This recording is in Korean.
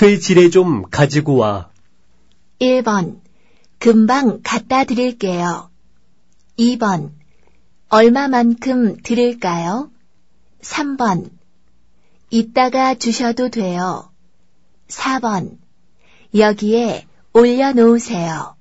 그 쇠지뢰 좀 가지고 와. 1번. 금방 갖다 드릴게요. 2번. 얼마만큼 드릴까요? 3번. 이따가 주셔도 돼요. 4번. 여기에 올려놓으세요.